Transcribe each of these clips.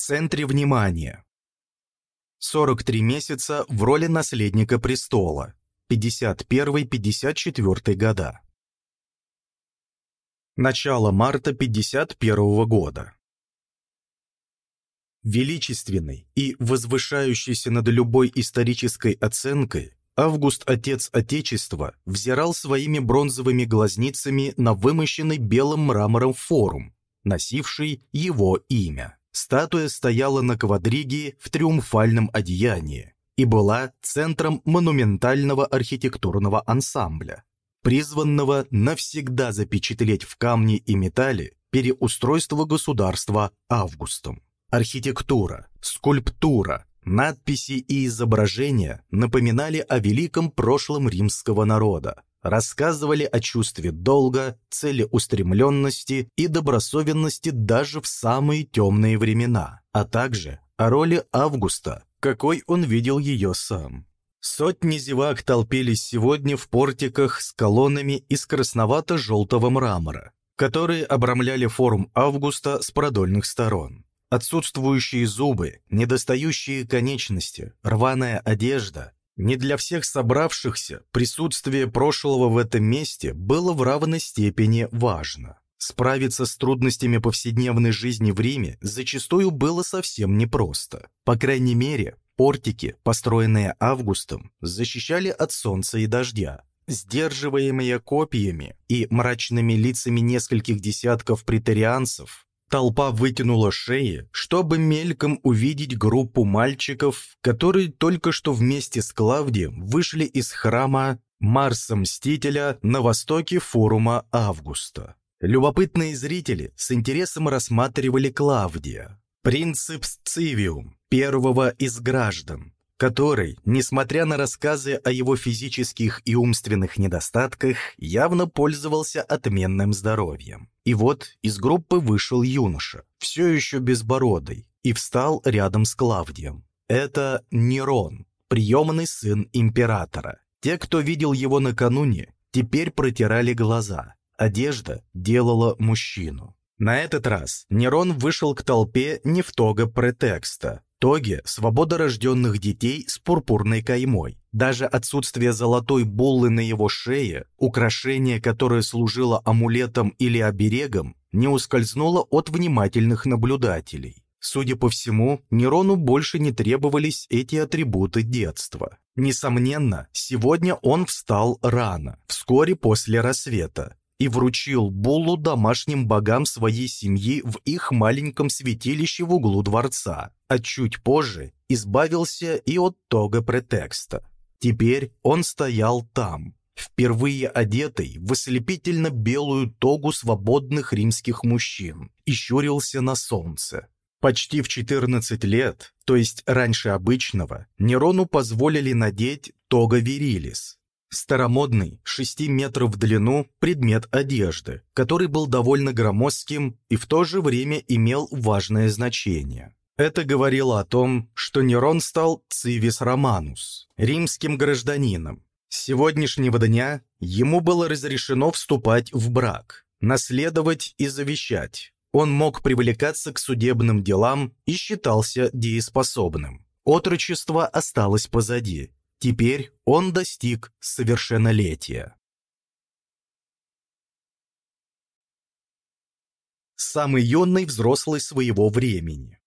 центре внимания. 43 месяца в роли наследника престола. 51-54 года. Начало марта 51 года. Величественный и возвышающийся над любой исторической оценкой, Август, отец Отечества, взирал своими бронзовыми глазницами на вымощенный белым мрамором форум, носивший его имя. Статуя стояла на квадриге в триумфальном одеянии и была центром монументального архитектурного ансамбля, призванного навсегда запечатлеть в камне и металле переустройство государства Августом. Архитектура, скульптура, надписи и изображения напоминали о великом прошлом римского народа, рассказывали о чувстве долга, целеустремленности и добросовенности даже в самые темные времена, а также о роли Августа, какой он видел ее сам. Сотни зевак толпились сегодня в портиках с колоннами из красновато-желтого мрамора, которые обрамляли форум Августа с продольных сторон. Отсутствующие зубы, недостающие конечности, рваная одежда. Не для всех собравшихся присутствие прошлого в этом месте было в равной степени важно. Справиться с трудностями повседневной жизни в Риме зачастую было совсем непросто. По крайней мере, портики, построенные Августом, защищали от солнца и дождя. Сдерживаемые копьями и мрачными лицами нескольких десятков претарианцев, Толпа вытянула шеи, чтобы мельком увидеть группу мальчиков, которые только что вместе с Клавдием вышли из храма Марса Мстителя на востоке форума Августа. Любопытные зрители с интересом рассматривали Клавдия, принципс Цивиум, первого из граждан, который, несмотря на рассказы о его физических и умственных недостатках, явно пользовался отменным здоровьем. И вот из группы вышел юноша, все еще безбородый, и встал рядом с Клавдием. Это Нерон, приемный сын императора. Те, кто видел его накануне, теперь протирали глаза. Одежда делала мужчину. На этот раз Нерон вышел к толпе не в тога претекста, итоге свобода рожденных детей с пурпурной каймой. Даже отсутствие золотой буллы на его шее, украшение, которое служило амулетом или оберегом, не ускользнуло от внимательных наблюдателей. Судя по всему, Нерону больше не требовались эти атрибуты детства. Несомненно, сегодня он встал рано, вскоре после рассвета, и вручил буллу домашним богам своей семьи в их маленьком святилище в углу дворца, а чуть позже избавился и от тога претекста. Теперь он стоял там, впервые одетый в ослепительно белую тогу свободных римских мужчин, и щурился на солнце. Почти в 14 лет, то есть раньше обычного, Нерону позволили надеть тога вирилис, Старомодный, 6 метров в длину, предмет одежды, который был довольно громоздким и в то же время имел важное значение. Это говорило о том, что Нерон стал цивис романус, римским гражданином. С сегодняшнего дня ему было разрешено вступать в брак, наследовать и завещать. Он мог привлекаться к судебным делам и считался дееспособным. Отрочество осталось позади, Теперь он достиг совершеннолетия. Самый юный взрослый своего времени.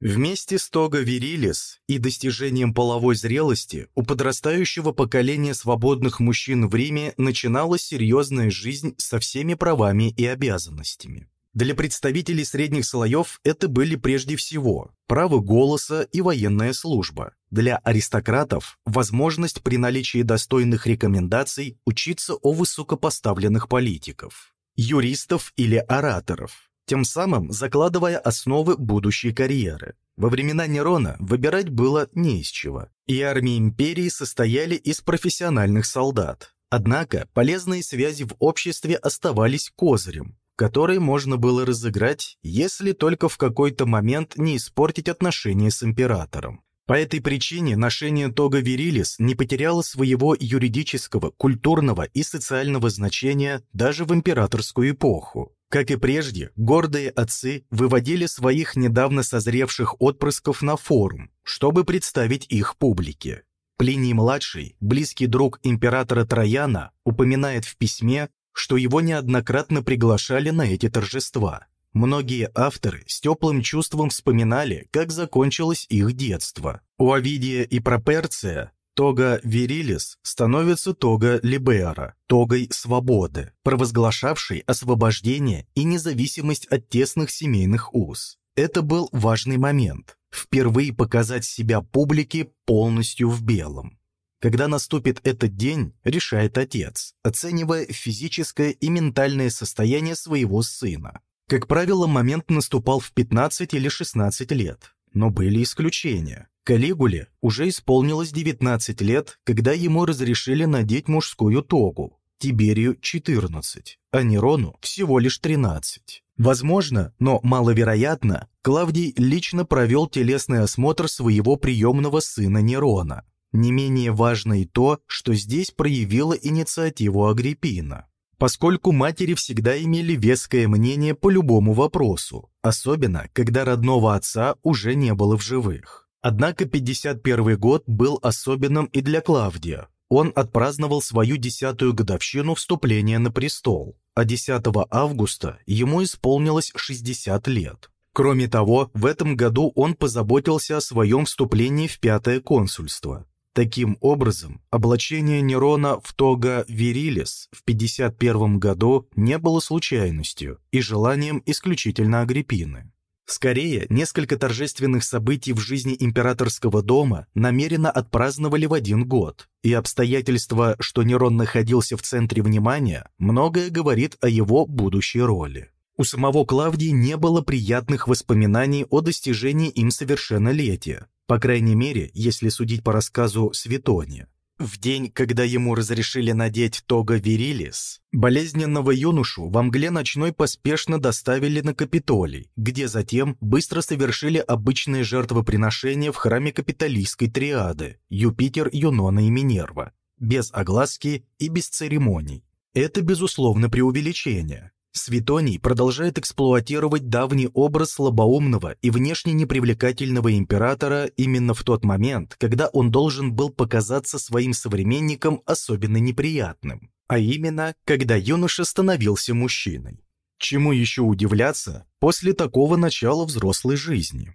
Вместе с Того Вирилис и достижением половой зрелости у подрастающего поколения свободных мужчин в Риме начиналась серьезная жизнь со всеми правами и обязанностями. Для представителей средних слоев это были прежде всего право голоса и военная служба. Для аристократов – возможность при наличии достойных рекомендаций учиться у высокопоставленных политиков, юристов или ораторов, тем самым закладывая основы будущей карьеры. Во времена Нерона выбирать было не из чего, и армии империи состояли из профессиональных солдат. Однако полезные связи в обществе оставались козырем, который можно было разыграть, если только в какой-то момент не испортить отношения с императором. По этой причине ношение тога вирилис не потеряло своего юридического, культурного и социального значения даже в императорскую эпоху. Как и прежде, гордые отцы выводили своих недавно созревших отпрысков на форум, чтобы представить их публике. Плиний-младший, близкий друг императора Трояна, упоминает в письме, что его неоднократно приглашали на эти торжества. Многие авторы с теплым чувством вспоминали, как закончилось их детство. У Овидия и Проперция Тога Вирилис становится Тога Либера, Тогой Свободы, провозглашавшей освобождение и независимость от тесных семейных уз. Это был важный момент – впервые показать себя публике полностью в белом. Когда наступит этот день, решает отец, оценивая физическое и ментальное состояние своего сына. Как правило, момент наступал в 15 или 16 лет, но были исключения. Калигуле уже исполнилось 19 лет, когда ему разрешили надеть мужскую тогу, Тиберию – 14, а Нерону всего лишь 13. Возможно, но маловероятно, Клавдий лично провел телесный осмотр своего приемного сына Нерона. Не менее важно и то, что здесь проявила инициативу Агриппина поскольку матери всегда имели веское мнение по любому вопросу, особенно когда родного отца уже не было в живых. Однако 51 год был особенным и для Клавдия. Он отпраздновал свою десятую годовщину вступления на престол, а 10 августа ему исполнилось 60 лет. Кроме того, в этом году он позаботился о своем вступлении в пятое консульство. Таким образом, облачение Нерона в тога Вирилис в 51 году не было случайностью и желанием исключительно Агриппины. Скорее, несколько торжественных событий в жизни императорского дома намеренно отпраздновали в один год, и обстоятельство, что Нерон находился в центре внимания, многое говорит о его будущей роли. У самого Клавдии не было приятных воспоминаний о достижении им совершеннолетия, по крайней мере, если судить по рассказу Светония. В день, когда ему разрешили надеть тога Вирилис, болезненного юношу во мгле ночной поспешно доставили на Капитолий, где затем быстро совершили обычные жертвоприношения в храме капитолийской триады Юпитер, Юнона и Минерва, без огласки и без церемоний. Это, безусловно, преувеличение. Светоний продолжает эксплуатировать давний образ слабоумного и внешне непривлекательного императора именно в тот момент, когда он должен был показаться своим современникам особенно неприятным, а именно, когда юноша становился мужчиной. Чему еще удивляться после такого начала взрослой жизни?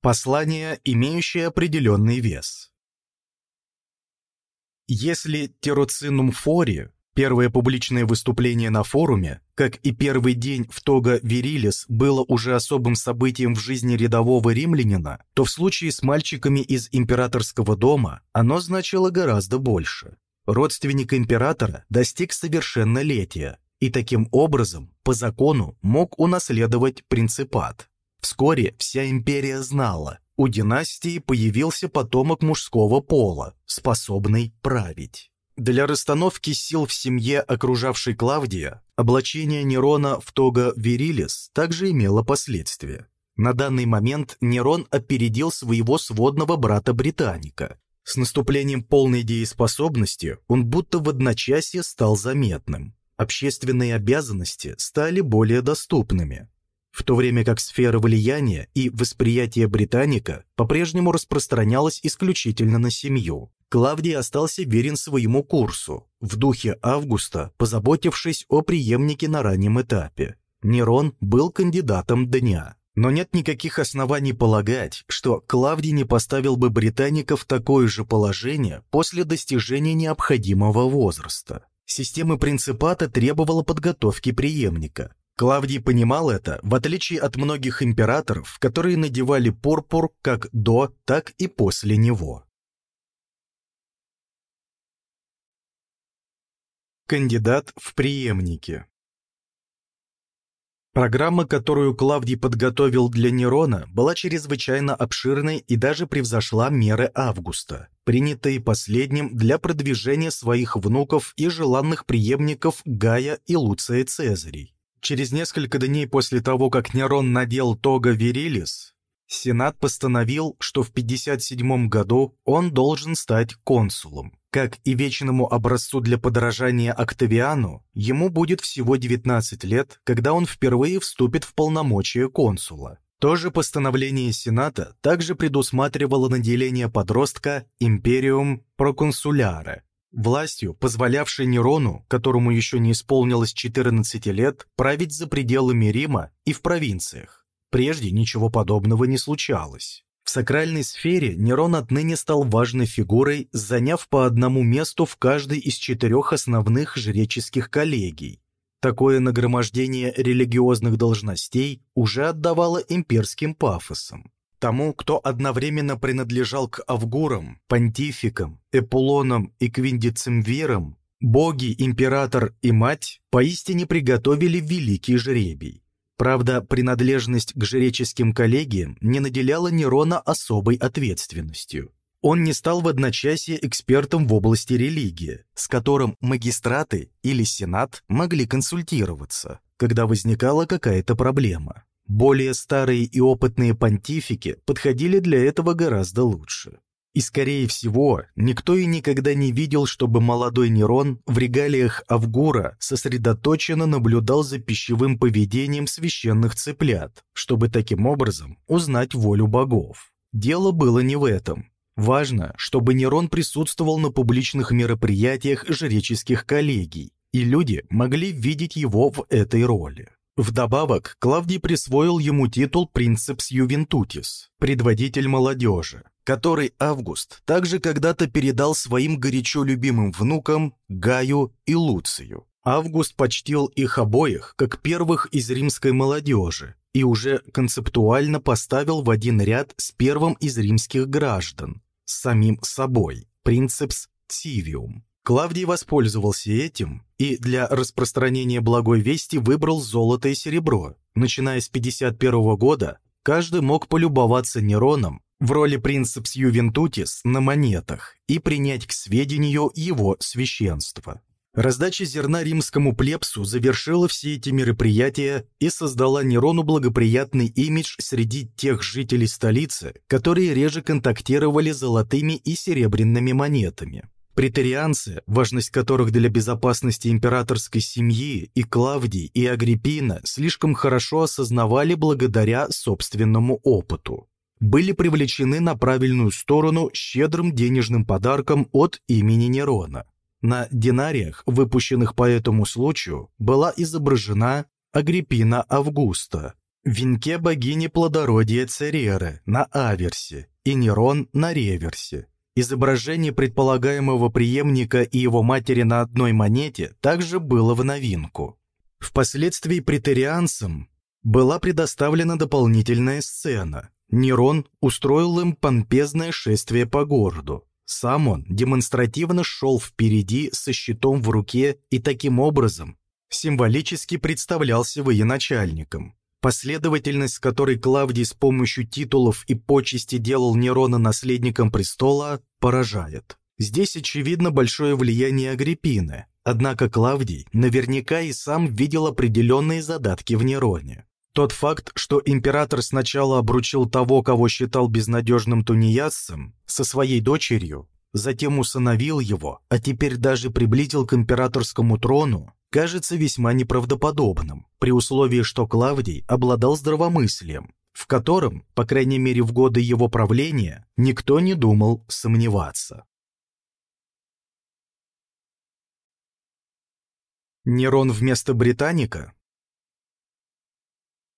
Послание, имеющее определенный вес. Если Тероцинум Фори, первое публичное выступление на форуме, как и первый день в Тога Вирилис было уже особым событием в жизни рядового римлянина, то в случае с мальчиками из императорского дома оно значило гораздо больше. Родственник императора достиг совершеннолетия и таким образом по закону мог унаследовать принципат. Вскоре вся империя знала, у династии появился потомок мужского пола, способный править. Для расстановки сил в семье, окружавшей Клавдия, облачение Нерона в тога Вирилис также имело последствия. На данный момент Нерон опередил своего сводного брата Британика. С наступлением полной дееспособности он будто в одночасье стал заметным. Общественные обязанности стали более доступными в то время как сфера влияния и восприятие Британика по-прежнему распространялась исключительно на семью. Клавдий остался верен своему курсу, в духе Августа, позаботившись о преемнике на раннем этапе. Нерон был кандидатом дня. Но нет никаких оснований полагать, что Клавдий не поставил бы британика в такое же положение после достижения необходимого возраста. Система принципата требовала подготовки преемника, Клавдий понимал это, в отличие от многих императоров, которые надевали пурпур как до, так и после него. Кандидат в преемники Программа, которую Клавдий подготовил для Нерона, была чрезвычайно обширной и даже превзошла меры Августа, принятые последним для продвижения своих внуков и желанных преемников Гая и Луция Цезарей. Через несколько дней после того, как Нерон надел тога Вирилис, Сенат постановил, что в 57 году он должен стать консулом. Как и вечному образцу для подражания Октавиану, ему будет всего 19 лет, когда он впервые вступит в полномочия консула. То же постановление Сената также предусматривало наделение подростка империум проконсуляре, властью, позволявшей Нерону, которому еще не исполнилось 14 лет, править за пределами Рима и в провинциях. Прежде ничего подобного не случалось. В сакральной сфере Нерон отныне стал важной фигурой, заняв по одному месту в каждой из четырех основных жреческих коллегий. Такое нагромождение религиозных должностей уже отдавало имперским пафосом. Тому, кто одновременно принадлежал к авгурам, понтификам, эпулонам и квиндицимвирам, боги, император и мать поистине приготовили великий жребий. Правда, принадлежность к жреческим коллегиям не наделяла Нерона особой ответственностью. Он не стал в одночасье экспертом в области религии, с которым магистраты или сенат могли консультироваться, когда возникала какая-то проблема. Более старые и опытные понтифики подходили для этого гораздо лучше. И, скорее всего, никто и никогда не видел, чтобы молодой Нерон в регалиях Авгура сосредоточенно наблюдал за пищевым поведением священных цыплят, чтобы таким образом узнать волю богов. Дело было не в этом. Важно, чтобы Нерон присутствовал на публичных мероприятиях жреческих коллегий, и люди могли видеть его в этой роли. Вдобавок, Клавдий присвоил ему титул «Принцепс Ювентутис» – предводитель молодежи, который Август также когда-то передал своим горячо любимым внукам Гаю и Луцию. Август почтил их обоих как первых из римской молодежи и уже концептуально поставил в один ряд с первым из римских граждан, самим собой, принцепс Тивиум. Клавдий воспользовался этим и для распространения благой вести выбрал золото и серебро. Начиная с 51 года, каждый мог полюбоваться Нероном в роли принцепс Ювентутис на монетах и принять к сведению его священство. Раздача зерна римскому плебсу завершила все эти мероприятия и создала Нерону благоприятный имидж среди тех жителей столицы, которые реже контактировали золотыми и серебряными монетами. Претерианцы, важность которых для безопасности императорской семьи и Клавдий, и Агриппина слишком хорошо осознавали благодаря собственному опыту были привлечены на правильную сторону щедрым денежным подарком от имени Нерона. На динариях, выпущенных по этому случаю, была изображена Агриппина Августа, венке богини плодородия Цереры на аверсе и Нерон на реверсе. Изображение предполагаемого преемника и его матери на одной монете также было в новинку. Впоследствии претерианцам была предоставлена дополнительная сцена, Нерон устроил им помпезное шествие по городу. Сам он демонстративно шел впереди со щитом в руке и таким образом символически представлялся военачальником. Последовательность, которой Клавдий с помощью титулов и почести делал Нерона наследником престола, поражает. Здесь очевидно большое влияние Агриппины, однако Клавдий наверняка и сам видел определенные задатки в Нероне. Тот факт, что император сначала обручил того, кого считал безнадежным тунеядцем, со своей дочерью, затем усыновил его, а теперь даже приблизил к императорскому трону, кажется весьма неправдоподобным, при условии, что Клавдий обладал здравомыслием, в котором, по крайней мере в годы его правления, никто не думал сомневаться. Нерон вместо Британика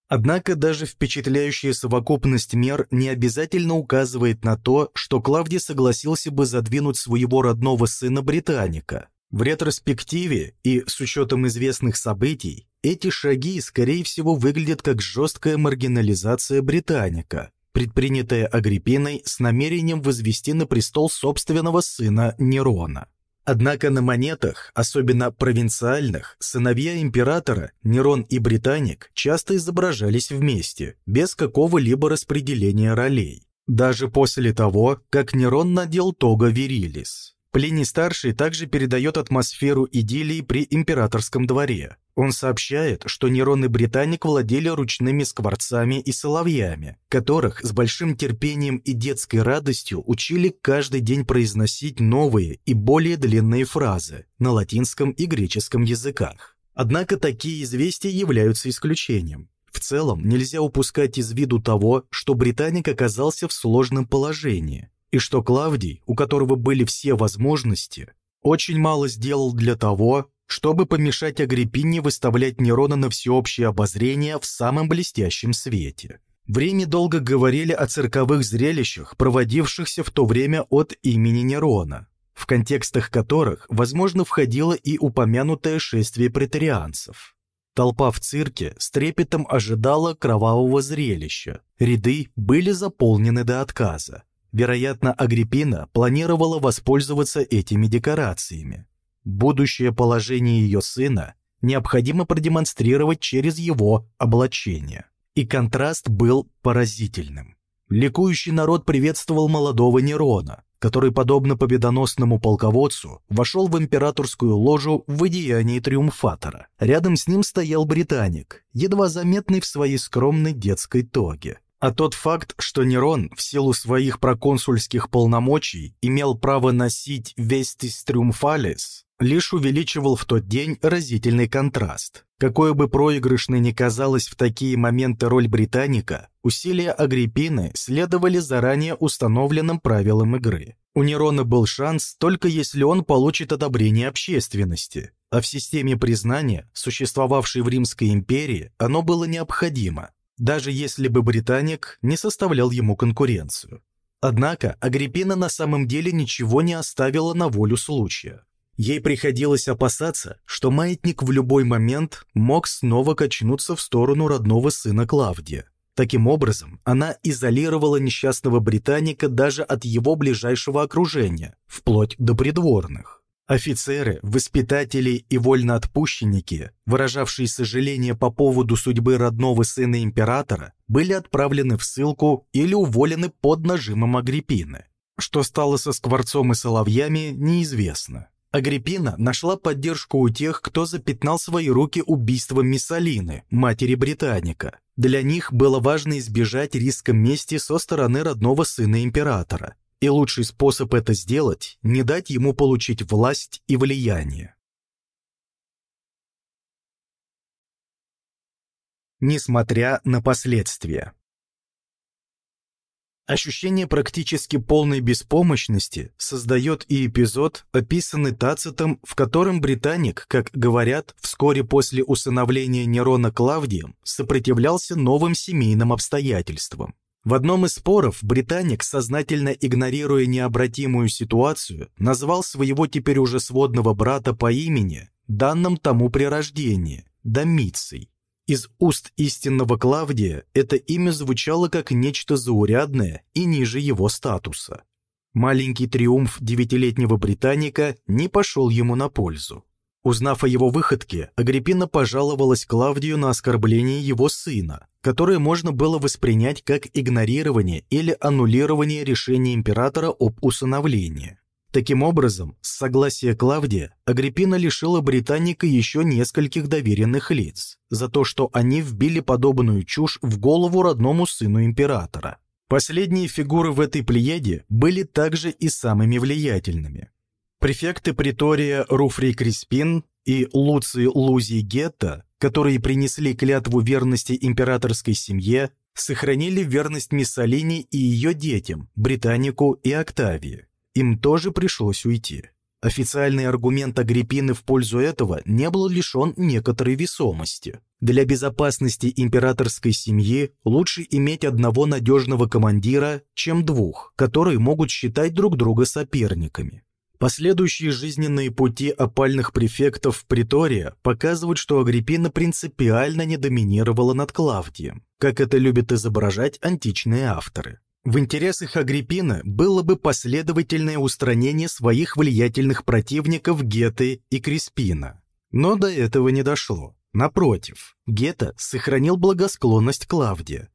Однако даже впечатляющая совокупность мер не обязательно указывает на то, что Клавдий согласился бы задвинуть своего родного сына Британика. В ретроспективе и с учетом известных событий, эти шаги, скорее всего, выглядят как жесткая маргинализация Британика, предпринятая Агриппиной с намерением возвести на престол собственного сына Нерона. Однако на монетах, особенно провинциальных, сыновья императора, Нерон и Британик, часто изображались вместе, без какого-либо распределения ролей. Даже после того, как Нерон надел тога Вирилис. Плиний-старший также передает атмосферу идиллии при императорском дворе. Он сообщает, что Нерон и Британик владели ручными скворцами и соловьями, которых с большим терпением и детской радостью учили каждый день произносить новые и более длинные фразы на латинском и греческом языках. Однако такие известия являются исключением. В целом, нельзя упускать из виду того, что Британик оказался в сложном положении, и что Клавдий, у которого были все возможности, очень мало сделал для того, чтобы помешать Агриппине выставлять Нерона на всеобщее обозрение в самом блестящем свете. В Риме долго говорили о цирковых зрелищах, проводившихся в то время от имени Нерона, в контекстах которых, возможно, входило и упомянутое шествие претарианцев. Толпа в цирке с трепетом ожидала кровавого зрелища, ряды были заполнены до отказа. Вероятно, Агриппина планировала воспользоваться этими декорациями. Будущее положение ее сына необходимо продемонстрировать через его облачение. И контраст был поразительным. Ликующий народ приветствовал молодого Нерона, который, подобно победоносному полководцу, вошел в императорскую ложу в одеянии триумфатора. Рядом с ним стоял британик, едва заметный в своей скромной детской тоге. А тот факт, что Нерон в силу своих проконсульских полномочий имел право носить «Vestis Triumphalis», лишь увеличивал в тот день разительный контраст. Какой бы проигрышной ни казалась в такие моменты роль британика, усилия Агриппины следовали заранее установленным правилам игры. У Нерона был шанс только если он получит одобрение общественности, а в системе признания, существовавшей в Римской империи, оно было необходимо даже если бы британик не составлял ему конкуренцию. Однако Агриппина на самом деле ничего не оставила на волю случая. Ей приходилось опасаться, что маятник в любой момент мог снова качнуться в сторону родного сына Клавдия. Таким образом, она изолировала несчастного британика даже от его ближайшего окружения, вплоть до придворных. Офицеры, воспитатели и вольноотпущенники, выражавшие сожаление по поводу судьбы родного сына императора, были отправлены в ссылку или уволены под нажимом Агриппины. Что стало со Скворцом и Соловьями, неизвестно. Агриппина нашла поддержку у тех, кто запятнал свои руки убийством Миссалины, матери Британика. Для них было важно избежать риска мести со стороны родного сына императора. И лучший способ это сделать – не дать ему получить власть и влияние. Несмотря на последствия. Ощущение практически полной беспомощности создает и эпизод, описанный Тацитом, в котором британик, как говорят, вскоре после усыновления Нерона Клавдием сопротивлялся новым семейным обстоятельствам. В одном из споров британик, сознательно игнорируя необратимую ситуацию, назвал своего теперь уже сводного брата по имени, данным тому при рождении, Домиций. Из уст истинного Клавдия это имя звучало как нечто заурядное и ниже его статуса. Маленький триумф девятилетнего британика не пошел ему на пользу. Узнав о его выходке, Агриппина пожаловалась Клавдию на оскорбление его сына, которое можно было воспринять как игнорирование или аннулирование решения императора об усыновлении. Таким образом, с согласия Клавдия, Агриппина лишила британника еще нескольких доверенных лиц за то, что они вбили подобную чушь в голову родному сыну императора. Последние фигуры в этой плеяде были также и самыми влиятельными. Префекты притория Руфрий Криспин и Луций Лузий Гетта, которые принесли клятву верности императорской семье, сохранили верность Миссалине и ее детям, Британику и Октавии. Им тоже пришлось уйти. Официальный аргумент Агриппины в пользу этого не был лишен некоторой весомости. Для безопасности императорской семьи лучше иметь одного надежного командира, чем двух, которые могут считать друг друга соперниками. Последующие жизненные пути опальных префектов в Притория показывают, что Агриппина принципиально не доминировала над Клавдием, как это любят изображать античные авторы. В интересах Агриппины было бы последовательное устранение своих влиятельных противников Геты и Криспина. Но до этого не дошло. Напротив, Гета сохранил благосклонность Клавдия.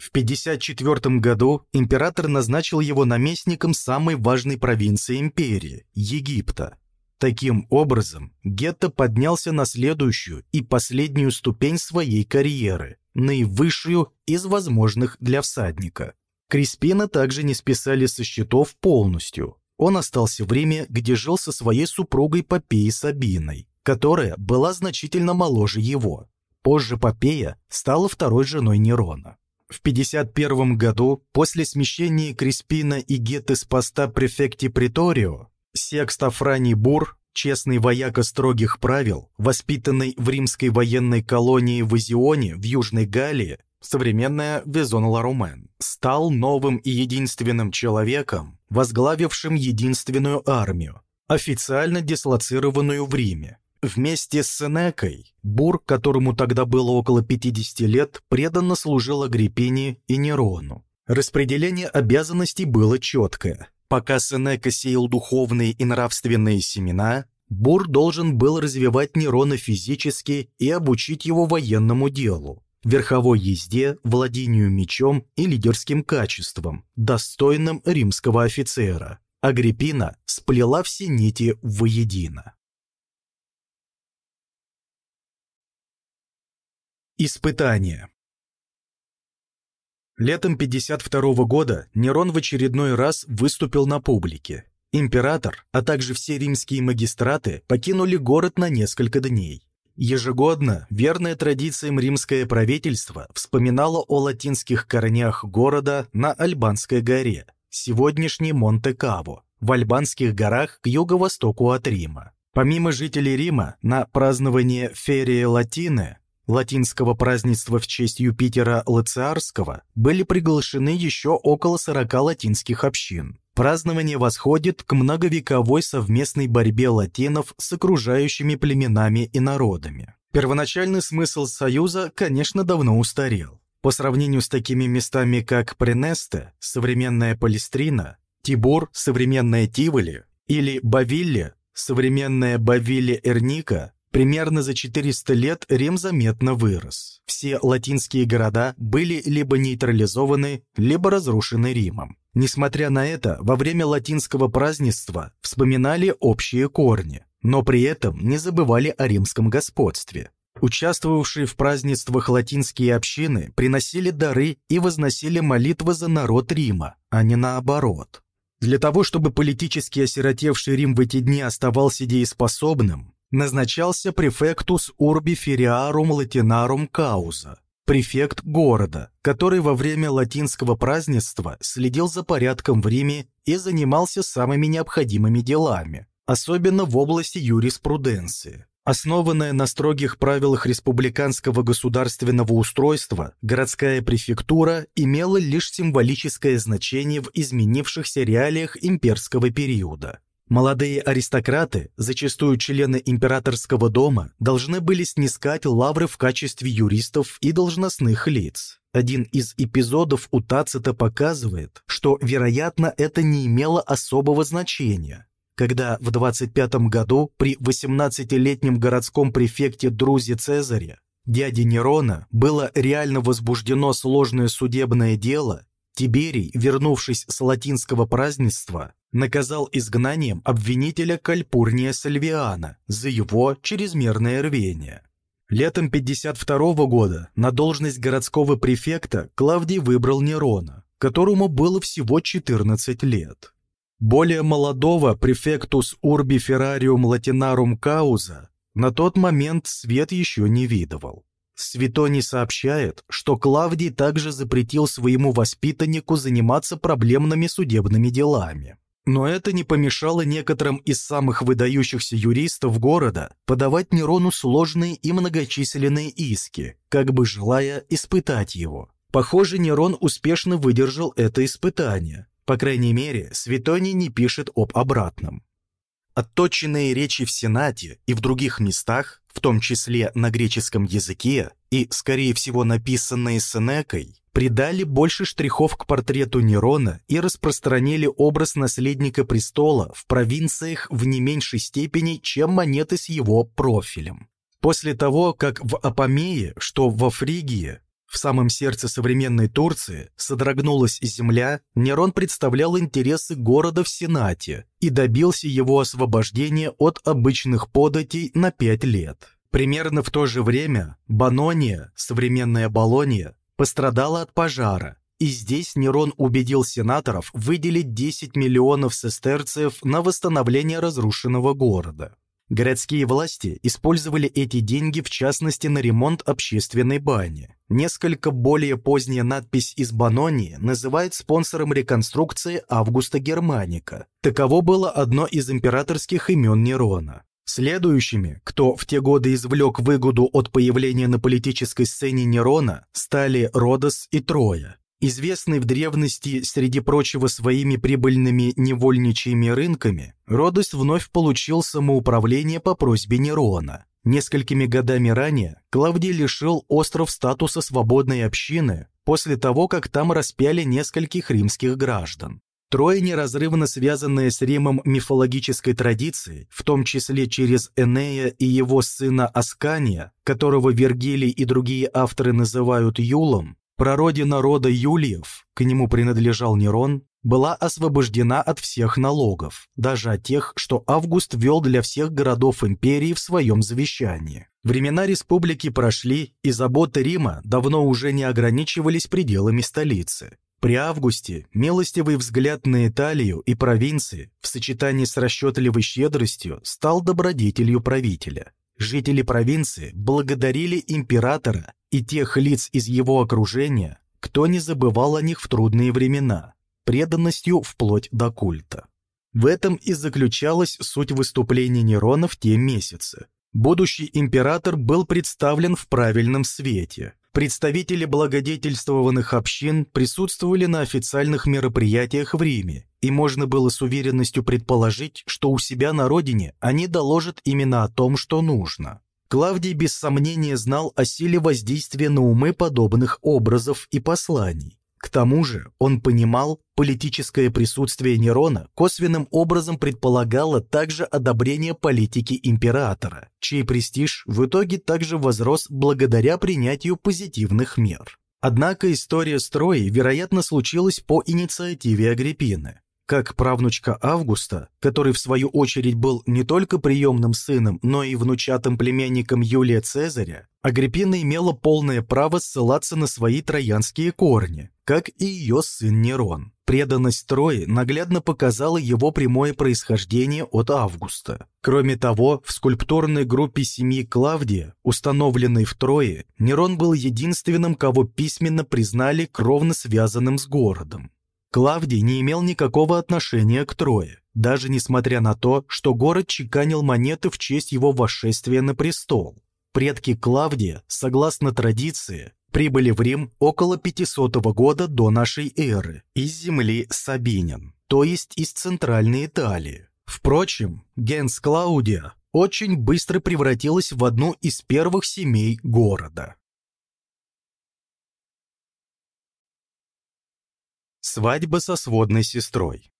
В 54 году император назначил его наместником самой важной провинции империи – Египта. Таким образом, Гетто поднялся на следующую и последнюю ступень своей карьеры, наивысшую из возможных для всадника. Криспина также не списали со счетов полностью. Он остался в Риме, где жил со своей супругой Попеей Сабиной, которая была значительно моложе его. Позже Попея стала второй женой Нерона. В 51 году, после смещения Криспина и Гетты с поста префекти Приторио, Секст Афраний Бур, честный вояка строгих правил, воспитанный в римской военной колонии в Изионе в Южной Галлии, современная Везон-Ла-Румен, стал новым и единственным человеком, возглавившим единственную армию, официально дислоцированную в Риме. Вместе с Сенекой, Бур, которому тогда было около 50 лет, преданно служил Агриппине и Нерону. Распределение обязанностей было четкое. Пока Сенека сеял духовные и нравственные семена, Бур должен был развивать Нерона физически и обучить его военному делу, верховой езде, владению мечом и лидерским качествам, достойным римского офицера. Агриппина сплела все нити воедино. Испытание. Летом 52 года Нерон в очередной раз выступил на публике. Император, а также все римские магистраты покинули город на несколько дней. Ежегодно верное традициям римское правительство вспоминало о латинских корнях города на Альбанской горе, сегодняшний Монте-Каво, в Альбанских горах к юго-востоку от Рима. Помимо жителей Рима, на празднование Ферии Латины латинского празднества в честь Юпитера Лациарского были приглашены еще около 40 латинских общин. Празднование восходит к многовековой совместной борьбе латинов с окружающими племенами и народами. Первоначальный смысл союза, конечно, давно устарел. По сравнению с такими местами, как Пренесте, современная Палестрина, Тибур, современная Тиволи, или Бавилле, современная Бавилле-Эрника, Примерно за 400 лет Рим заметно вырос. Все латинские города были либо нейтрализованы, либо разрушены Римом. Несмотря на это, во время латинского празднества вспоминали общие корни, но при этом не забывали о римском господстве. Участвовавшие в празднествах латинские общины приносили дары и возносили молитвы за народ Рима, а не наоборот. Для того, чтобы политически осиротевший Рим в эти дни оставался дееспособным, назначался префектус урби фериарум латинарум кауза, префект города, который во время латинского празднества следил за порядком в Риме и занимался самыми необходимыми делами, особенно в области юриспруденции. Основанная на строгих правилах республиканского государственного устройства, городская префектура имела лишь символическое значение в изменившихся реалиях имперского периода. Молодые аристократы, зачастую члены императорского дома, должны были снискать лавры в качестве юристов и должностных лиц. Один из эпизодов у Тацита показывает, что, вероятно, это не имело особого значения. Когда в 25 году при 18-летнем городском префекте Друзе Цезаре, дяде Нерона, было реально возбуждено сложное судебное дело, Тиберий, вернувшись с латинского празднества, наказал изгнанием обвинителя Кальпурния Сальвиана за его чрезмерное рвение. Летом 52 года на должность городского префекта Клавдий выбрал Нерона, которому было всего 14 лет. Более молодого префектус урби феррариум латинарум кауза на тот момент свет еще не видывал. Светоний сообщает, что Клавдий также запретил своему воспитаннику заниматься проблемными судебными делами. Но это не помешало некоторым из самых выдающихся юристов города подавать Нерону сложные и многочисленные иски, как бы желая испытать его. Похоже, Нерон успешно выдержал это испытание. По крайней мере, Светоний не пишет об обратном. Отточенные речи в Сенате и в других местах, в том числе на греческом языке, и, скорее всего, написанные Сенекой, придали больше штрихов к портрету Нерона и распространили образ наследника престола в провинциях в не меньшей степени, чем монеты с его профилем. После того, как в Апамее, что во Фригии, В самом сердце современной Турции содрогнулась земля, Нерон представлял интересы города в Сенате и добился его освобождения от обычных податей на пять лет. Примерно в то же время Банония, современная Болония, пострадала от пожара, и здесь Нерон убедил сенаторов выделить 10 миллионов сестерцев на восстановление разрушенного города. Городские власти использовали эти деньги в частности на ремонт общественной бани. Несколько более поздняя надпись из Банонии называет спонсором реконструкции Августа Германика. Таково было одно из императорских имен Нерона. Следующими, кто в те годы извлек выгоду от появления на политической сцене Нерона, стали Родос и Троя. Известный в древности, среди прочего, своими прибыльными невольничьими рынками, Родос вновь получил самоуправление по просьбе Нерона. Несколькими годами ранее Клавдий лишил остров статуса свободной общины после того, как там распяли нескольких римских граждан. Трое, неразрывно связанные с Римом мифологической традицией, в том числе через Энея и его сына Аскания, которого Вергилий и другие авторы называют Юлом, Прародина рода Юлиев, к нему принадлежал Нерон, была освобождена от всех налогов, даже от тех, что Август вел для всех городов империи в своем завещании. Времена республики прошли, и заботы Рима давно уже не ограничивались пределами столицы. При Августе милостивый взгляд на Италию и провинции в сочетании с расчетливой щедростью стал добродетелью правителя. Жители провинции благодарили императора и тех лиц из его окружения, кто не забывал о них в трудные времена, преданностью вплоть до культа. В этом и заключалась суть выступления Нерона в те месяцы. Будущий император был представлен в правильном свете. Представители благодетельствованных общин присутствовали на официальных мероприятиях в Риме, и можно было с уверенностью предположить, что у себя на родине они доложат именно о том, что нужно. Клавдий без сомнения знал о силе воздействия на умы подобных образов и посланий. К тому же он понимал, политическое присутствие Нерона косвенным образом предполагало также одобрение политики императора, чей престиж в итоге также возрос благодаря принятию позитивных мер. Однако история строя, вероятно, случилась по инициативе Агриппины как правнучка Августа, который в свою очередь был не только приемным сыном, но и внучатым племянником Юлия Цезаря, Агриппина имела полное право ссылаться на свои троянские корни, как и ее сын Нерон. Преданность Трои наглядно показала его прямое происхождение от Августа. Кроме того, в скульптурной группе семьи Клавдия, установленной в Трое, Нерон был единственным, кого письменно признали кровно связанным с городом. Клавдий не имел никакого отношения к Трое, даже несмотря на то, что город чеканил монеты в честь его восшествия на престол. Предки Клавдия, согласно традиции, прибыли в Рим около 500 года до нашей эры из земли Сабинин, то есть из Центральной Италии. Впрочем, Генс Клаудия очень быстро превратилась в одну из первых семей города. Свадьба со сводной сестрой.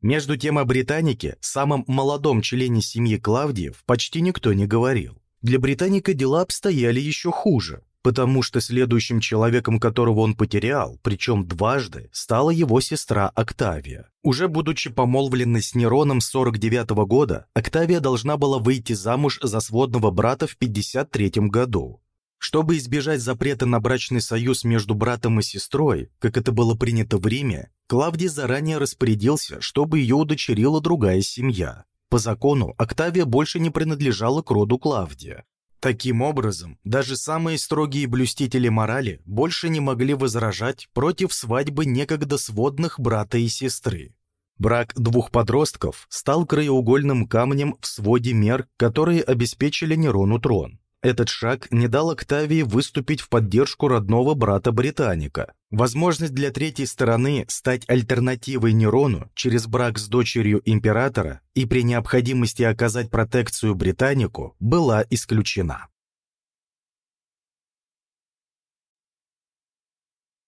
Между тем о Британике, самом молодом члене семьи Клавдиев, почти никто не говорил. Для Британика дела обстояли еще хуже, потому что следующим человеком, которого он потерял, причем дважды, стала его сестра Октавия. Уже будучи помолвленной с Нероном 49 -го года, Октавия должна была выйти замуж за сводного брата в 53 году. Чтобы избежать запрета на брачный союз между братом и сестрой, как это было принято в Риме, Клавдий заранее распорядился, чтобы ее удочерила другая семья. По закону Октавия больше не принадлежала к роду Клавдия. Таким образом, даже самые строгие блюстители морали больше не могли возражать против свадьбы некогда сводных брата и сестры. Брак двух подростков стал краеугольным камнем в своде мер, которые обеспечили Нерону трон. Этот шаг не дал Октавии выступить в поддержку родного брата-британика. Возможность для третьей стороны стать альтернативой Нерону через брак с дочерью императора и при необходимости оказать протекцию британику была исключена.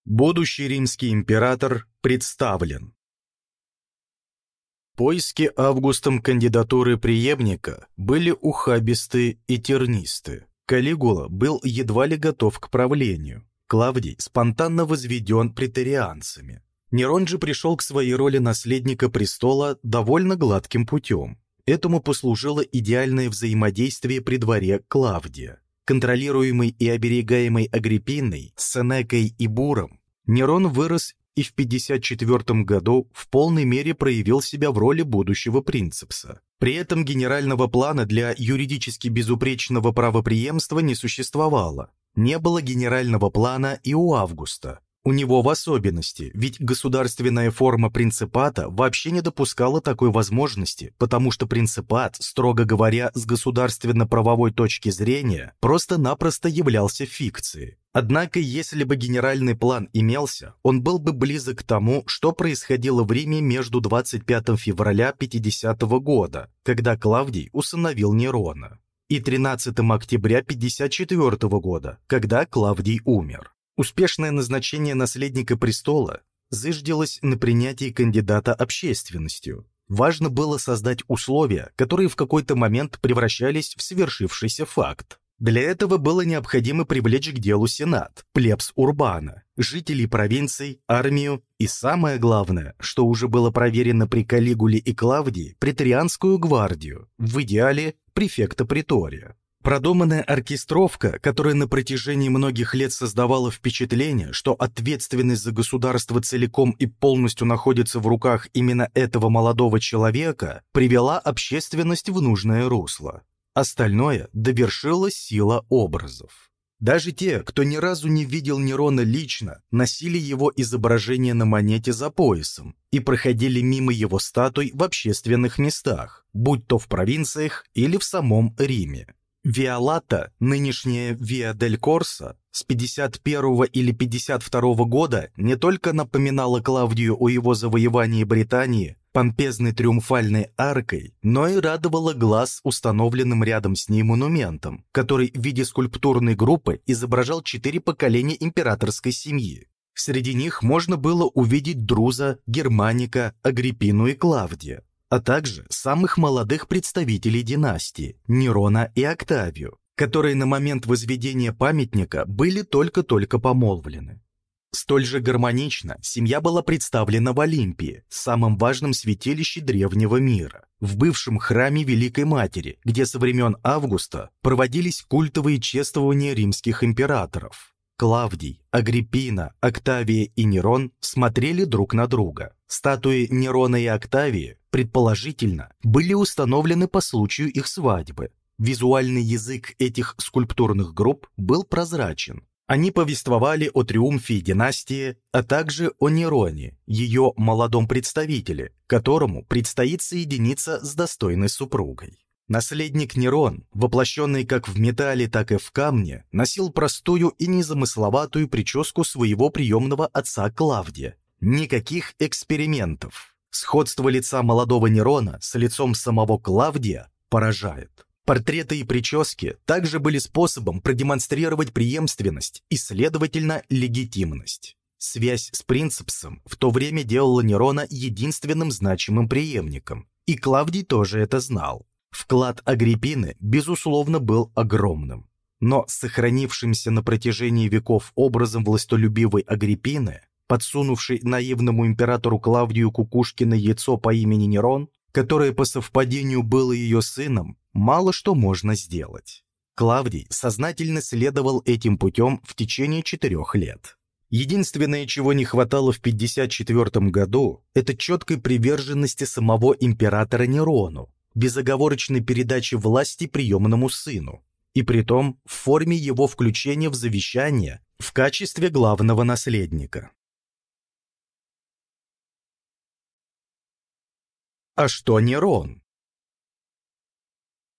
Будущий римский император представлен. Поиски Августом кандидатуры преемника были ухабисты и тернисты. Калигула был едва ли готов к правлению. Клавдий спонтанно возведен претерианцами. Нерон же пришел к своей роли наследника престола довольно гладким путем. Этому послужило идеальное взаимодействие при дворе Клавдия. Контролируемый и оберегаемый Агриппиной, Сенекой и Буром, Нерон вырос и в 54 году в полной мере проявил себя в роли будущего принцепса. При этом генерального плана для юридически безупречного правоприемства не существовало. Не было генерального плана и у Августа. У него в особенности, ведь государственная форма принципата вообще не допускала такой возможности, потому что принципат, строго говоря, с государственно-правовой точки зрения, просто-напросто являлся фикцией. Однако, если бы генеральный план имелся, он был бы близок к тому, что происходило в Риме между 25 февраля 50 года, когда Клавдий усыновил Нерона, и 13 октября 54 года, когда Клавдий умер. Успешное назначение наследника престола зыждилось на принятии кандидата общественностью. Важно было создать условия, которые в какой-то момент превращались в свершившийся факт. Для этого было необходимо привлечь к делу Сенат, плебс Урбана, жителей провинций, армию и, самое главное, что уже было проверено при Калигуле и Клавдии, претарианскую гвардию, в идеале префекта притория. Продуманная оркестровка, которая на протяжении многих лет создавала впечатление, что ответственность за государство целиком и полностью находится в руках именно этого молодого человека, привела общественность в нужное русло. Остальное довершила сила образов. Даже те, кто ни разу не видел Нерона лично, носили его изображение на монете за поясом и проходили мимо его статуй в общественных местах, будь то в провинциях или в самом Риме. Виолата, нынешняя Виа дель Корса, с 51 или 52 года не только напоминала Клавдию о его завоевании Британии помпезной триумфальной аркой, но и радовала глаз установленным рядом с ней монументом, который в виде скульптурной группы изображал четыре поколения императорской семьи. Среди них можно было увидеть Друза, Германика, Агриппину и Клавдия а также самых молодых представителей династии Нерона и Октавию, которые на момент возведения памятника были только-только помолвлены. Столь же гармонично семья была представлена в Олимпии, самом важном святилище древнего мира, в бывшем храме Великой Матери, где со времен Августа проводились культовые чествования римских императоров. Клавдий, Агриппина, Октавия и Нерон смотрели друг на друга. Статуи Нерона и Октавии, предположительно, были установлены по случаю их свадьбы. Визуальный язык этих скульптурных групп был прозрачен. Они повествовали о триумфе династии, а также о Нероне, ее молодом представителе, которому предстоит соединиться с достойной супругой. Наследник Нерон, воплощенный как в металле, так и в камне, носил простую и незамысловатую прическу своего приемного отца Клавдия. Никаких экспериментов. Сходство лица молодого Нерона с лицом самого Клавдия поражает. Портреты и прически также были способом продемонстрировать преемственность и, следовательно, легитимность. Связь с принципсом в то время делала Нерона единственным значимым преемником, и Клавдий тоже это знал. Вклад Агриппины, безусловно, был огромным. Но сохранившимся на протяжении веков образом властолюбивой Агриппины, подсунувшей наивному императору Клавдию Кукушкина яйцо по имени Нерон, которое по совпадению было ее сыном, мало что можно сделать. Клавдий сознательно следовал этим путем в течение четырех лет. Единственное, чего не хватало в 54 году, это четкой приверженности самого императора Нерону, безоговорочной передачи власти приемному сыну, и притом в форме его включения в завещание в качестве главного наследника. А что Нерон?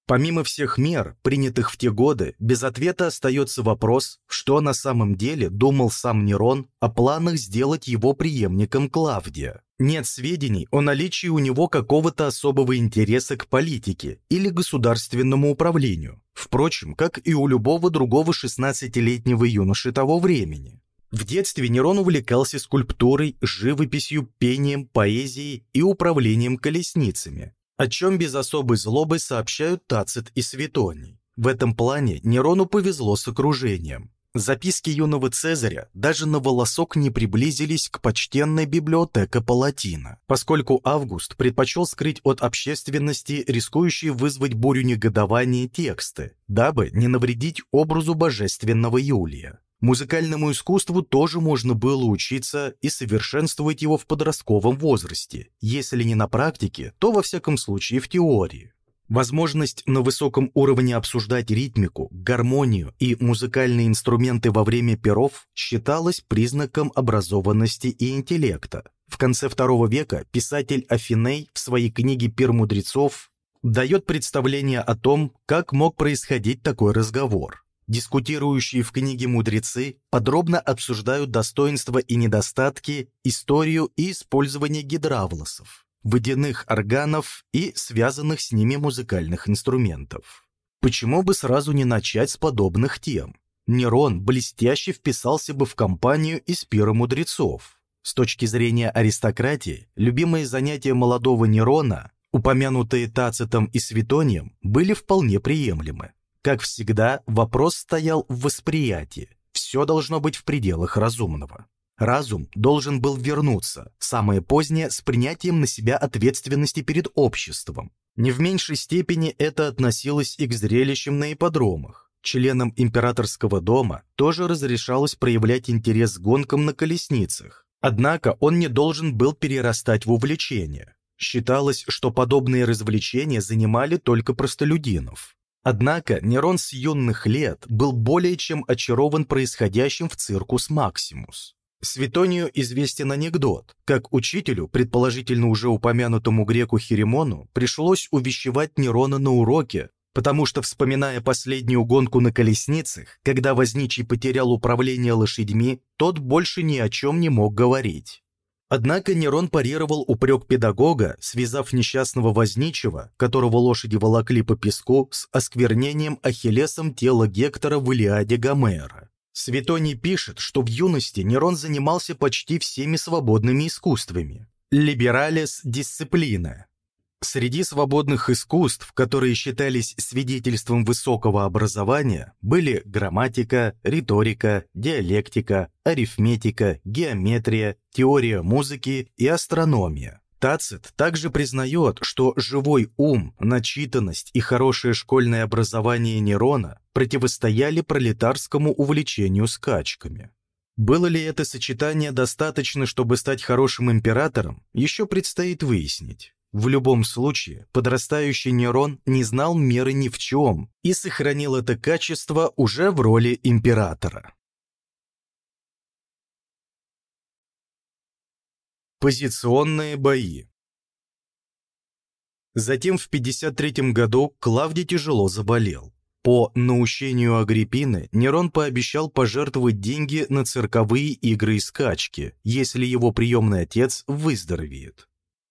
Помимо всех мер, принятых в те годы, без ответа остается вопрос, что на самом деле думал сам Нерон о планах сделать его преемником Клавдия. Нет сведений о наличии у него какого-то особого интереса к политике или государственному управлению, впрочем, как и у любого другого 16-летнего юноши того времени. В детстве Нерон увлекался скульптурой, живописью, пением, поэзией и управлением колесницами, о чем без особой злобы сообщают Тацит и Светоний. В этом плане Нерону повезло с окружением. Записки юного Цезаря даже на волосок не приблизились к почтенной библиотеке Палатина, поскольку Август предпочел скрыть от общественности рискующие вызвать бурю негодования тексты, дабы не навредить образу божественного Юлия. Музыкальному искусству тоже можно было учиться и совершенствовать его в подростковом возрасте, если не на практике, то во всяком случае в теории. Возможность на высоком уровне обсуждать ритмику, гармонию и музыкальные инструменты во время перов считалась признаком образованности и интеллекта. В конце II века писатель Афиней в своей книге «Пир мудрецов» дает представление о том, как мог происходить такой разговор. Дискутирующие в книге мудрецы подробно обсуждают достоинства и недостатки, историю и использование гидравлосов водяных органов и связанных с ними музыкальных инструментов. Почему бы сразу не начать с подобных тем? Нерон блестяще вписался бы в компанию из пира мудрецов. С точки зрения аристократии, любимые занятия молодого Нерона, упомянутые Тацитом и Светонием, были вполне приемлемы. Как всегда, вопрос стоял в восприятии. Все должно быть в пределах разумного. Разум должен был вернуться, самое позднее, с принятием на себя ответственности перед обществом. Не в меньшей степени это относилось и к зрелищам на ипподромах. Членам императорского дома тоже разрешалось проявлять интерес к гонкам на колесницах. Однако он не должен был перерастать в увлечение. Считалось, что подобные развлечения занимали только простолюдинов. Однако Нерон с юных лет был более чем очарован происходящим в циркус Максимус. Светонию известен анекдот, как учителю, предположительно уже упомянутому греку Херемону, пришлось увещевать Нерона на уроке, потому что, вспоминая последнюю гонку на колесницах, когда возничий потерял управление лошадьми, тот больше ни о чем не мог говорить. Однако Нерон парировал упрек педагога, связав несчастного возничего, которого лошади волокли по песку, с осквернением Ахиллесом тела Гектора в Илиаде Гомера. Светоний пишет, что в юности Нерон занимался почти всеми свободными искусствами. Либералис дисциплина. Среди свободных искусств, которые считались свидетельством высокого образования, были грамматика, риторика, диалектика, арифметика, геометрия, теория музыки и астрономия. Тацит также признает, что живой ум, начитанность и хорошее школьное образование Нерона противостояли пролетарскому увлечению скачками. Было ли это сочетание достаточно, чтобы стать хорошим императором, еще предстоит выяснить. В любом случае, подрастающий Нерон не знал меры ни в чем и сохранил это качество уже в роли императора. Позиционные бои Затем в 53 году Клавдий тяжело заболел. По наущению Агриппины Нерон пообещал пожертвовать деньги на цирковые игры и скачки, если его приемный отец выздоровеет.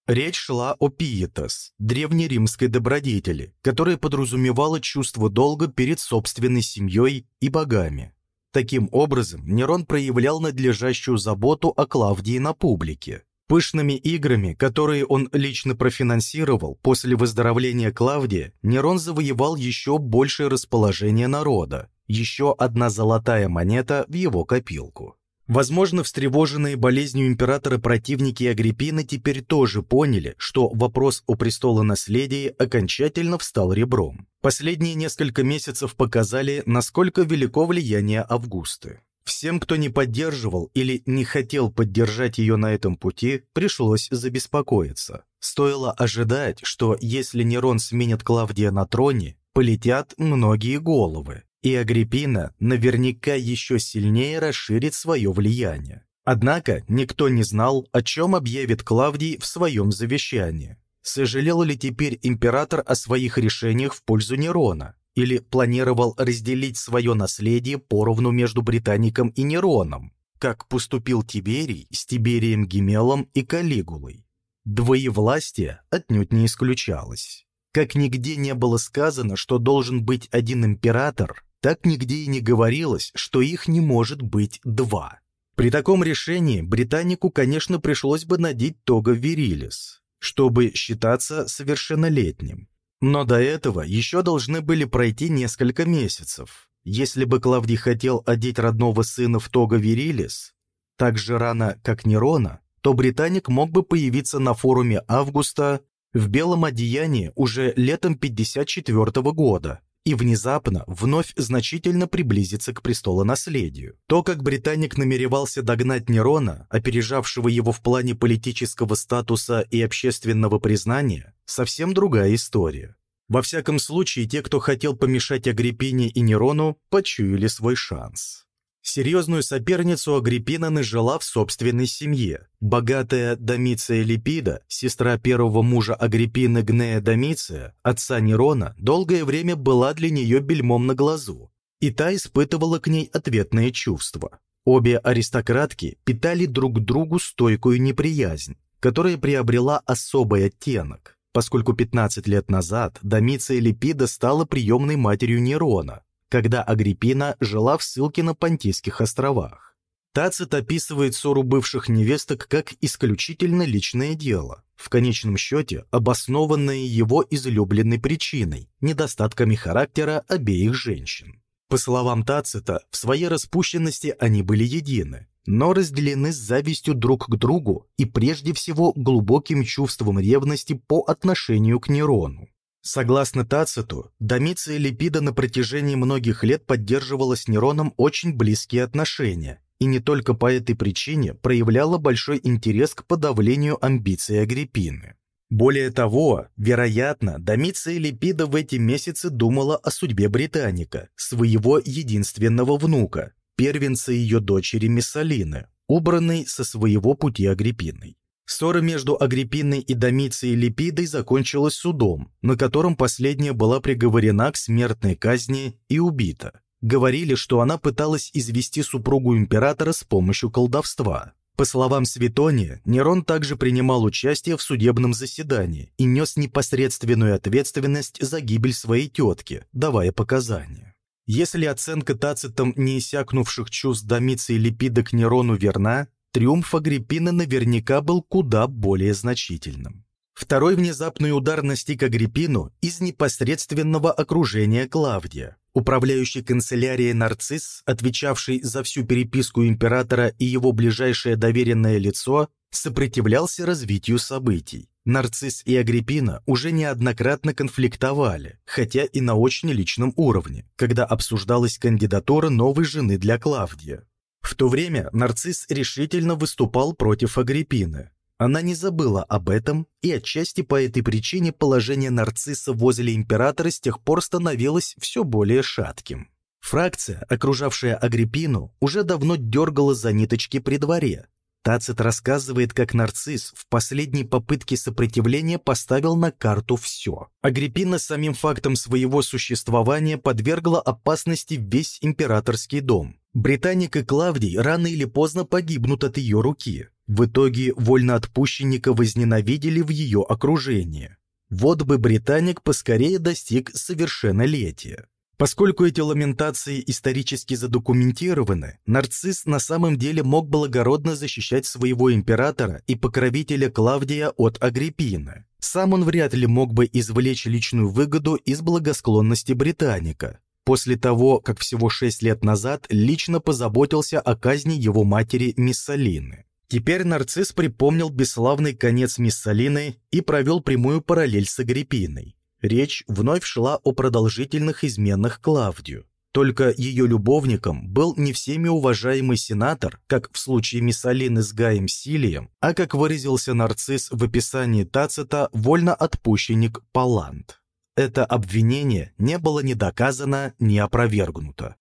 Речь шла о пиетас, древнеримской добродетели, которая подразумевала чувство долга перед собственной семьей и богами. Таким образом, Нерон проявлял надлежащую заботу о Клавдии на публике, Пышными играми, которые он лично профинансировал после выздоровления Клавдия, Нерон завоевал еще большее расположение народа, еще одна золотая монета в его копилку. Возможно, встревоженные болезнью императора противники Агриппины теперь тоже поняли, что вопрос о престолонаследии окончательно встал ребром. Последние несколько месяцев показали, насколько велико влияние Августы. Всем, кто не поддерживал или не хотел поддержать ее на этом пути, пришлось забеспокоиться. Стоило ожидать, что если Нерон сменит Клавдия на троне, полетят многие головы, и Агриппина наверняка еще сильнее расширит свое влияние. Однако никто не знал, о чем объявит Клавдий в своем завещании. Сожалел ли теперь император о своих решениях в пользу Нерона? или планировал разделить свое наследие поровну между Британиком и Нероном, как поступил Тиберий с Тиберием Гемелом и Калигулой. Двоевластие отнюдь не исключалось. Как нигде не было сказано, что должен быть один император, так нигде и не говорилось, что их не может быть два. При таком решении Британику, конечно, пришлось бы надеть тога Вирилис, чтобы считаться совершеннолетним. Но до этого еще должны были пройти несколько месяцев. Если бы Клавдий хотел одеть родного сына в тога Вирилис, так же рано, как Нерона, то британик мог бы появиться на форуме Августа в белом одеянии уже летом 54 года и внезапно вновь значительно приблизиться к престолонаследию. То, как британик намеревался догнать Нерона, опережавшего его в плане политического статуса и общественного признания, совсем другая история. Во всяком случае, те, кто хотел помешать Агриппине и Нерону, почуяли свой шанс. Серьезную соперницу Агриппина нажила в собственной семье. Богатая Домиция Липида, сестра первого мужа Агриппины Гнея Домиция, отца Нерона, долгое время была для нее бельмом на глазу, и та испытывала к ней ответные чувства. Обе аристократки питали друг другу стойкую неприязнь, которая приобрела особый оттенок, поскольку 15 лет назад Домиция Липида стала приемной матерью Нерона, когда Агриппина жила в ссылке на Понтийских островах. Тацит описывает ссору бывших невесток как исключительно личное дело, в конечном счете обоснованное его излюбленной причиной – недостатками характера обеих женщин. По словам Тацита, в своей распущенности они были едины, но разделены с завистью друг к другу и прежде всего глубоким чувством ревности по отношению к Нерону. Согласно Тациту, Домиция Липида на протяжении многих лет поддерживала с Нероном очень близкие отношения и не только по этой причине проявляла большой интерес к подавлению амбиций Агриппины. Более того, вероятно, Домиция Липида в эти месяцы думала о судьбе Британика, своего единственного внука, первенца ее дочери Миссалины, убранной со своего пути Агриппиной. Ссора между Агриппиной и Домицией Липидой закончилась судом, на котором последняя была приговорена к смертной казни и убита. Говорили, что она пыталась извести супругу императора с помощью колдовства. По словам Светония, Нерон также принимал участие в судебном заседании и нес непосредственную ответственность за гибель своей тетки, давая показания. Если оценка Тацитом неиссякнувших чувств Домиции Липида к Нерону верна, триумф Агриппины наверняка был куда более значительным. Второй внезапный удар настиг Агриппину из непосредственного окружения Клавдия. Управляющий канцелярией Нарцисс, отвечавший за всю переписку императора и его ближайшее доверенное лицо, сопротивлялся развитию событий. Нарцисс и Агриппина уже неоднократно конфликтовали, хотя и на очень личном уровне, когда обсуждалась кандидатура новой жены для Клавдия. В то время нарцисс решительно выступал против Агриппины. Она не забыла об этом, и отчасти по этой причине положение нарцисса возле императора с тех пор становилось все более шатким. Фракция, окружавшая Агриппину, уже давно дергала за ниточки при дворе. Тацит рассказывает, как нарцисс в последней попытке сопротивления поставил на карту все. Агриппина самим фактом своего существования подвергла опасности весь императорский дом. Британик и Клавдий рано или поздно погибнут от ее руки. В итоге вольноотпущенника возненавидели в ее окружении. Вот бы Британик поскорее достиг совершеннолетия. Поскольку эти ламентации исторически задокументированы, нарцисс на самом деле мог благородно защищать своего императора и покровителя Клавдия от Агриппины. Сам он вряд ли мог бы извлечь личную выгоду из благосклонности британика, после того, как всего шесть лет назад лично позаботился о казни его матери Миссалины. Теперь нарцисс припомнил бесславный конец Миссалины и провел прямую параллель с Агриппиной. Речь вновь шла о продолжительных изменах Клавдию. Только ее любовником был не всеми уважаемый сенатор, как в случае Миссалины с Гаем Силием, а, как выразился нарцисс в описании Тацита, вольноотпущенник Палант это обвинение не было ни доказано, ни опровергнуто.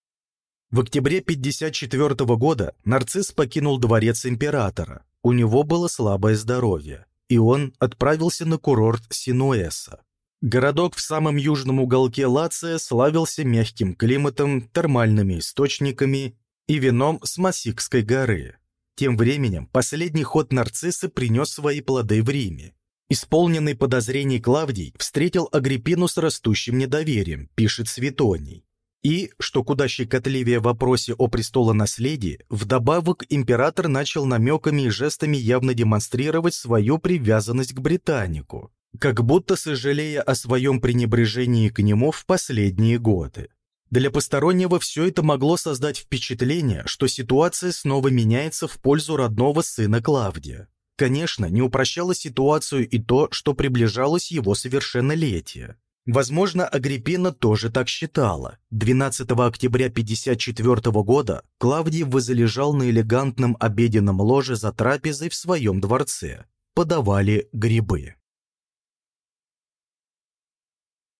В октябре 54 года нарцисс покинул дворец императора. У него было слабое здоровье, и он отправился на курорт Синуэса. Городок в самом южном уголке Лация славился мягким климатом, термальными источниками и вином с Масикской горы. Тем временем последний ход нарцисса принес свои плоды в Риме. Исполненный подозрений Клавдий встретил Агриппину с растущим недоверием, пишет Светоний. И, что куда щекотливее в вопросе о престолонаследии, вдобавок император начал намеками и жестами явно демонстрировать свою привязанность к британику. как будто сожалея о своем пренебрежении к нему в последние годы. Для постороннего все это могло создать впечатление, что ситуация снова меняется в пользу родного сына Клавдия. Конечно, не упрощало ситуацию и то, что приближалось его совершеннолетие. Возможно, Агриппина тоже так считала. 12 октября 54 года Клавдий возлежал на элегантном обеденном ложе за трапезой в своем дворце. Подавали грибы.